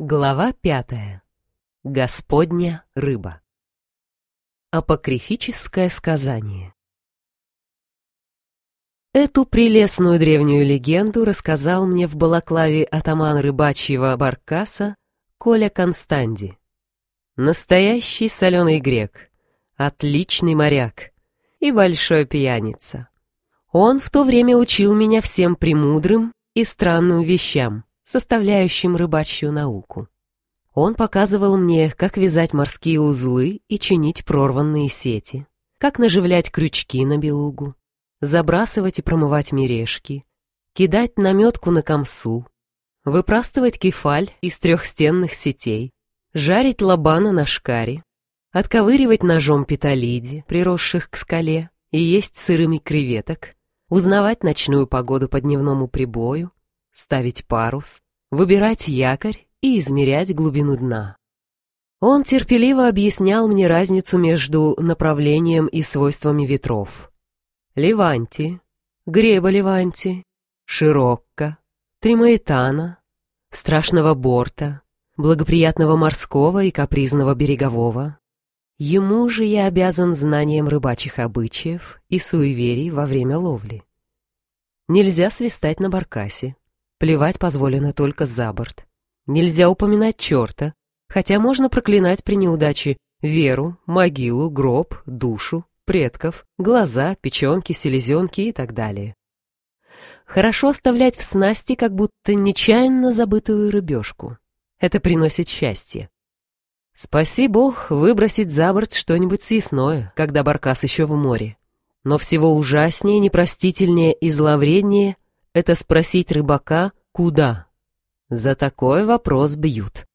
Глава пятая. Господня рыба. Апокрифическое сказание. Эту прелестную древнюю легенду рассказал мне в балаклаве атаман рыбачьего баркаса Коля Констанди. Настоящий соленый грек, отличный моряк и большой пьяница. Он в то время учил меня всем премудрым и странным вещам, составляющим рыбачью науку. Он показывал мне, как вязать морские узлы и чинить прорванные сети, как наживлять крючки на белугу, забрасывать и промывать мережки, кидать наметку на комсу, выпрастывать кефаль из трехстенных сетей, жарить лобана на шкаре, отковыривать ножом петалиди, приросших к скале, и есть сырыми креветок, узнавать ночную погоду по дневному прибою, ставить парус, выбирать якорь и измерять глубину дна. Он терпеливо объяснял мне разницу между направлением и свойствами ветров. Леванти, Греба Леванти, Широкко, Тримаэтана, Страшного борта, Благоприятного морского и капризного берегового. Ему же я обязан знанием рыбачьих обычаев и суеверий во время ловли. Нельзя свистать на баркасе, Плевать позволено только за борт. Нельзя упоминать черта, хотя можно проклинать при неудаче веру, могилу, гроб, душу, предков, глаза, печенки, селезенки и так далее. Хорошо оставлять в снасти как будто нечаянно забытую рыбешку. Это приносит счастье. Спаси бог выбросить за борт что-нибудь съестное, когда баркас еще в море. Но всего ужаснее, непростительнее и зловреднее — это спросить рыбака «Куда?». За такой вопрос бьют.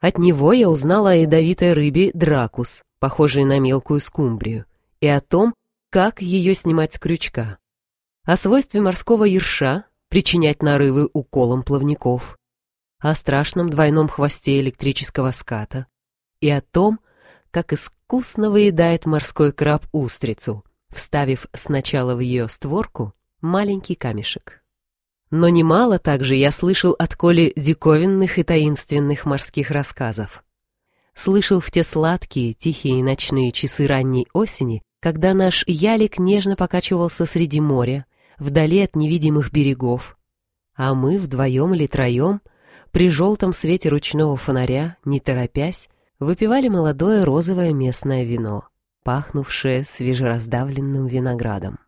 От него я узнала о ядовитой рыбе дракус, похожей на мелкую скумбрию, и о том, как ее снимать с крючка. О свойстве морского ерша причинять нарывы уколом плавников, о страшном двойном хвосте электрического ската и о том, как искусно выедает морской краб устрицу, вставив сначала в ее створку, маленький камешек. Но немало также я слышал от Коли диковинных и таинственных морских рассказов. Слышал в те сладкие, тихие ночные часы ранней осени, когда наш ялик нежно покачивался среди моря, вдали от невидимых берегов, а мы вдвоем или троем, при желтом свете ручного фонаря, не торопясь, выпивали молодое розовое местное вино, пахнувшее свежераздавленным виноградом.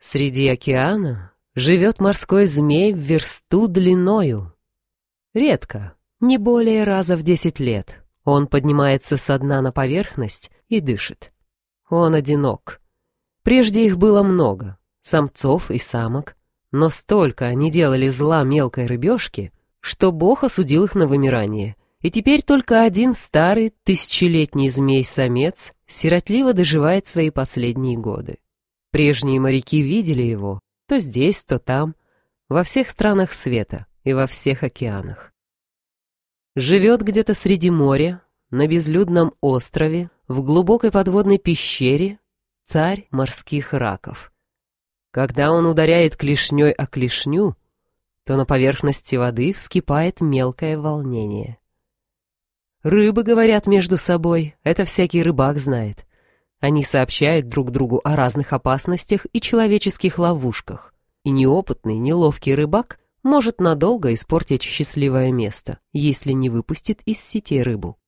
Среди океана живет морской змей в версту длиною. Редко, не более раза в десять лет, он поднимается со дна на поверхность и дышит. Он одинок. Прежде их было много, самцов и самок, но столько они делали зла мелкой рыбешке, что Бог осудил их на вымирание, и теперь только один старый тысячелетний змей-самец сиротливо доживает свои последние годы. Прежние моряки видели его то здесь, то там, во всех странах света и во всех океанах. Живет где-то среди моря, на безлюдном острове, в глубокой подводной пещере, царь морских раков. Когда он ударяет клешней о клешню, то на поверхности воды вскипает мелкое волнение. Рыбы говорят между собой, это всякий рыбак знает. Они сообщают друг другу о разных опасностях и человеческих ловушках. И неопытный, неловкий рыбак может надолго испортить счастливое место, если не выпустит из сети рыбу.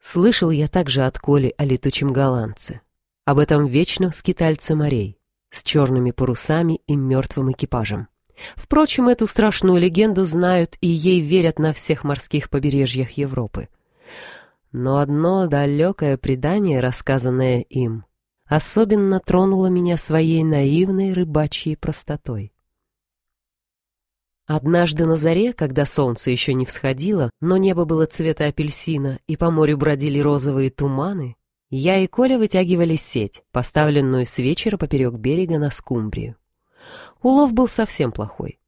Слышал я также от Коли о летучем голландце, об этом вечном скитальце морей, с черными парусами и мертвым экипажем. Впрочем, эту страшную легенду знают и ей верят на всех морских побережьях Европы. Но одно далекое предание, рассказанное им, особенно тронуло меня своей наивной рыбачьей простотой. Однажды на заре, когда солнце еще не всходило, но небо было цвета апельсина и по морю бродили розовые туманы, я и Коля вытягивали сеть, поставленную с вечера поперек берега на скумбрию. Улов был совсем плохой.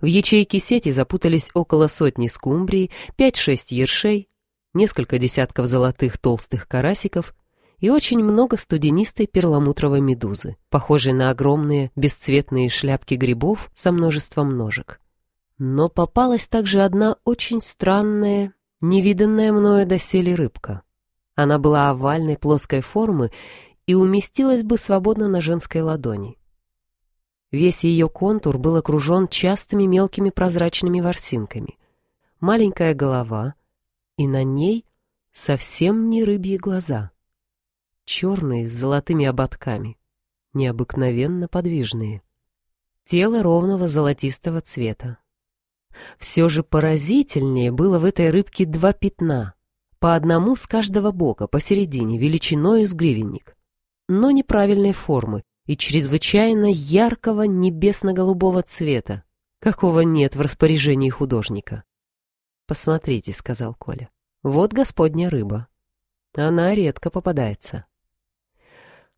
В ячейке сети запутались около сотни скумбрий, пять-шесть ершей, несколько десятков золотых толстых карасиков и очень много студенистой перламутровой медузы, похожей на огромные бесцветные шляпки грибов со множеством ножек. Но попалась также одна очень странная, невиданная мною доселе рыбка. Она была овальной плоской формы и уместилась бы свободно на женской ладони. Весь ее контур был окружен частыми мелкими прозрачными ворсинками. Маленькая голова, и на ней совсем не рыбьи глаза. Черные с золотыми ободками, необыкновенно подвижные. Тело ровного золотистого цвета. Все же поразительнее было в этой рыбке два пятна, по одному с каждого бока, посередине, величиной из гривенник, но неправильной формы и чрезвычайно яркого небесно-голубого цвета, какого нет в распоряжении художника. «Посмотрите», — сказал Коля, — «вот господня рыба. Она редко попадается».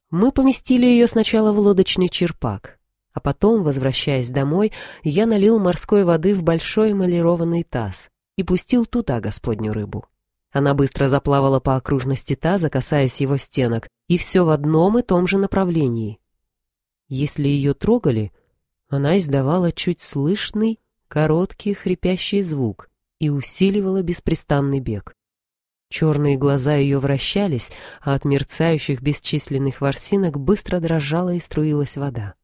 Мы поместили ее сначала в лодочный черпак, а потом, возвращаясь домой, я налил морской воды в большой эмалированный таз и пустил туда господню рыбу. Она быстро заплавала по окружности таза, касаясь его стенок, и все в одном и том же направлении. Если ее трогали, она издавала чуть слышный, короткий хрипящий звук и усиливала беспрестанный бег. Черные глаза ее вращались, а от мерцающих бесчисленных ворсинок быстро дрожала и струилась вода.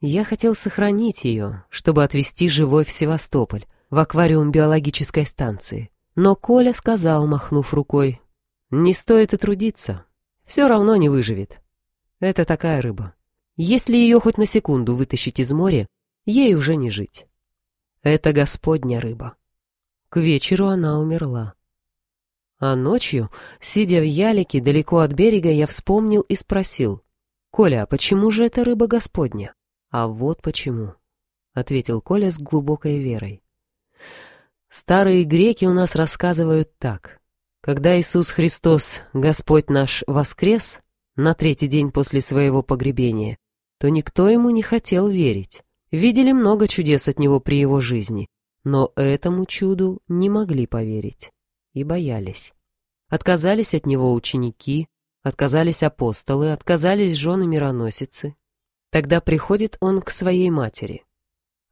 Я хотел сохранить ее, чтобы отвезти живой в Севастополь, в аквариум биологической станции. Но Коля сказал, махнув рукой, «Не стоит и трудиться. Все равно не выживет. Это такая рыба. Если ее хоть на секунду вытащить из моря, ей уже не жить. Это господня рыба». К вечеру она умерла. А ночью, сидя в ялике далеко от берега, я вспомнил и спросил, «Коля, а почему же эта рыба господня?» «А вот почему», — ответил Коля с глубокой верой. Старые греки у нас рассказывают так. Когда Иисус Христос, Господь наш, воскрес на третий день после своего погребения, то никто ему не хотел верить. Видели много чудес от него при его жизни, но этому чуду не могли поверить и боялись. Отказались от него ученики, отказались апостолы, отказались жены мироносицы. Тогда приходит он к своей матери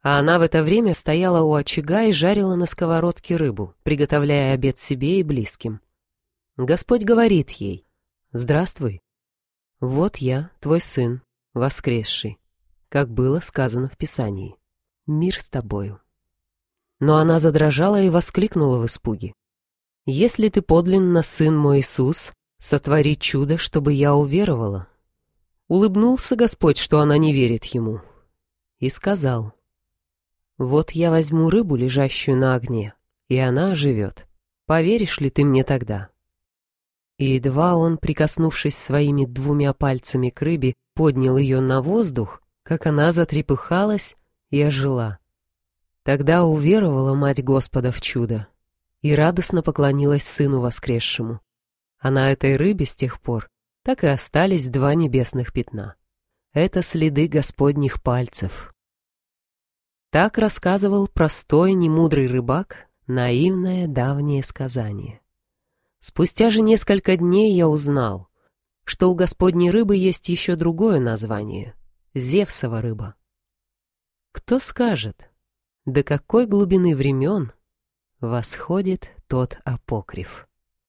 а она в это время стояла у очага и жарила на сковородке рыбу, приготовляя обед себе и близким. Господь говорит ей, «Здравствуй, вот я, твой сын, воскресший, как было сказано в Писании. Мир с тобою». Но она задрожала и воскликнула в испуге. «Если ты подлинно сын мой Иисус, сотвори чудо, чтобы я уверовала». Улыбнулся Господь, что она не верит ему, и сказал, вот я возьму рыбу, лежащую на огне, и она оживет. Поверишь ли ты мне тогда?» И едва он, прикоснувшись своими двумя пальцами к рыбе, поднял ее на воздух, как она затрепыхалась и ожила. Тогда уверовала мать Господа в чудо и радостно поклонилась сыну воскресшему. А на этой рыбе с тех пор так и остались два небесных пятна. Это следы Господних пальцев. Так рассказывал простой, немудрый рыбак наивное давнее сказание. Спустя же несколько дней я узнал, что у господней рыбы есть еще другое название — Зевсова рыба. Кто скажет, до какой глубины времен восходит тот апокриф?